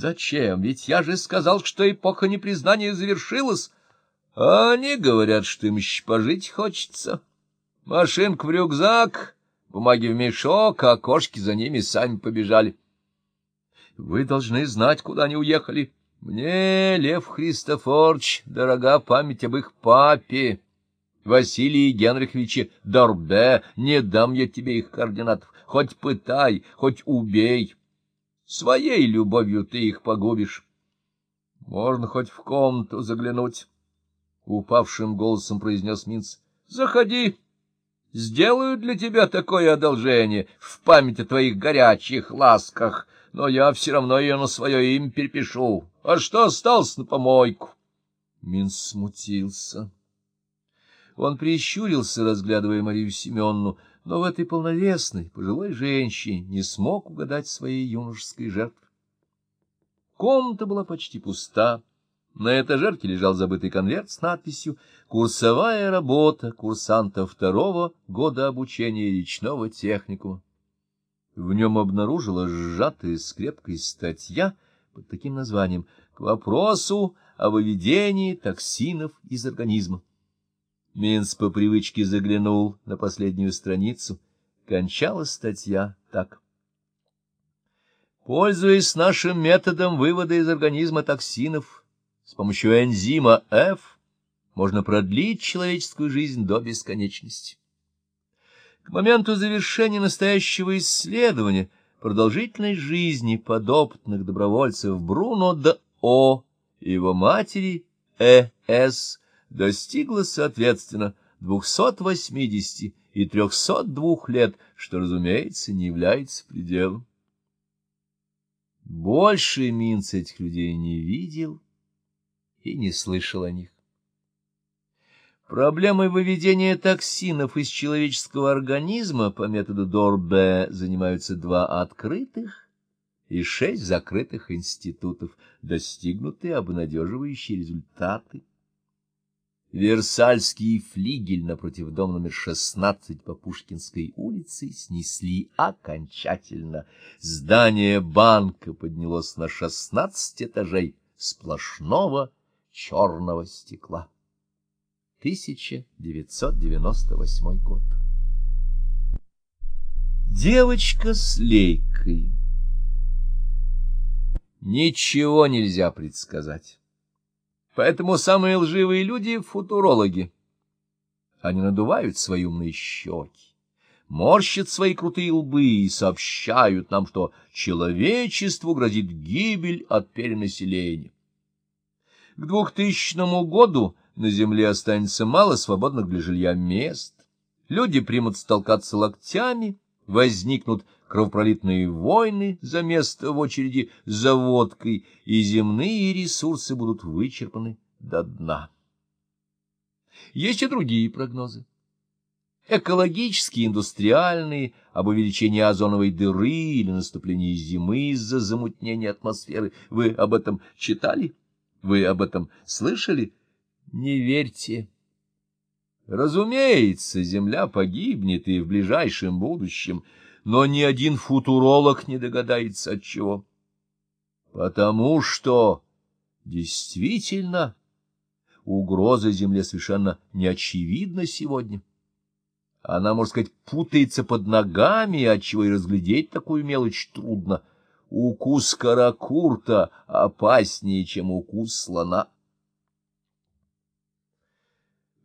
Зачем? Ведь я же сказал, что эпоха непризнания завершилась. А они говорят, что им еще пожить хочется. Машинка в рюкзак, бумаги в мешок, а кошки за ними сами побежали. Вы должны знать, куда они уехали. Мне, Лев Христофорович, дорога память об их папе, Василии Генриховиче Дорбе, не дам я тебе их координатов. Хоть пытай, хоть убей. Своей любовью ты их погубишь. Можно хоть в комнату заглянуть, — упавшим голосом произнес Минц. — Заходи. Сделаю для тебя такое одолжение в память о твоих горячих ласках, но я все равно ее на свое имя перепишу. А что осталось на помойку? Минц смутился. Он прищурился, разглядывая Марию Семеновну, но в этой полновесной, пожилой женщине не смог угадать своей юношеской жертвы. Комната была почти пуста. На этажерке лежал забытый конверт с надписью «Курсовая работа курсанта второго года обучения речного техникума». В нем обнаружилась сжатая скрепкой статья под таким названием «К вопросу о выведении токсинов из организма». Минц по привычке заглянул на последнюю страницу. Кончалась статья так. Пользуясь нашим методом вывода из организма токсинов с помощью энзима F, можно продлить человеческую жизнь до бесконечности. К моменту завершения настоящего исследования продолжительность жизни подопытных добровольцев Бруно Д. О. и его матери Э. С достигла, соответственно, 280 и 302 лет, что, разумеется, не является пределом. Больше Минц этих людей не видел и не слышал о них. Проблемой выведения токсинов из человеческого организма по методу Дорбе занимаются два открытых и шесть закрытых институтов, достигнутые обнадеживающие результаты. Версальский флигель напротив дома номер 16 по Пушкинской улице снесли окончательно. Здание банка поднялось на 16 этажей сплошного черного стекла. 1998 год. Девочка с лейкой. Ничего нельзя предсказать. Поэтому самые лживые люди — футурологи. Они надувают свои умные щеки, морщат свои крутые лбы и сообщают нам, что человечеству грозит гибель от перенаселения. К двухтысячному году на земле останется мало свободных для жилья мест. Люди примут столкаться локтями, возникнут кровопролитные войны за место в очереди за водкой, и земные ресурсы будут вычерпаны до дна. Есть и другие прогнозы. Экологические, индустриальные, об увеличении озоновой дыры или наступлении зимы из-за замутнения атмосферы. Вы об этом читали? Вы об этом слышали? Не верьте. Разумеется, Земля погибнет и в ближайшем будущем — но ни один футуролог не догадается от чего. Потому что действительно угроза Земле совершенно не очевидна сегодня. Она, можно сказать, путается под ногами, отчего и разглядеть такую мелочь трудно. Укус каракурта опаснее, чем укус слона.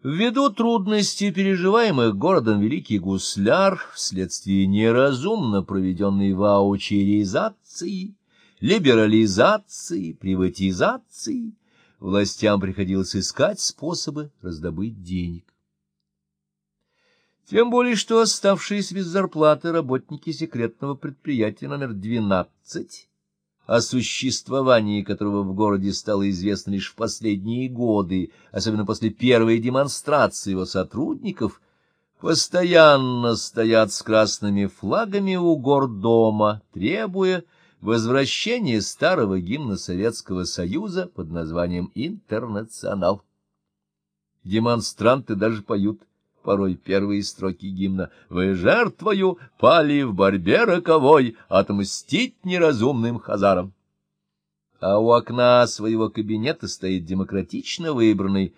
Ввиду трудностей, переживаемых городом Великий Гусляр, вследствие неразумно проведенной ваучеризации, либерализации, приватизации, властям приходилось искать способы раздобыть денег. Тем более, что оставшиеся без зарплаты работники секретного предприятия номер 12 о существовании которого в городе стало известно лишь в последние годы, особенно после первой демонстрации его сотрудников, постоянно стоят с красными флагами у гордома, требуя возвращения старого гимна Советского Союза под названием «Интернационал». Демонстранты даже поют порой первые строки гимна «Вы жертвою пали в борьбе роковой, отмстить неразумным хазарам». а у окна своего кабинета стоит демократично выбранный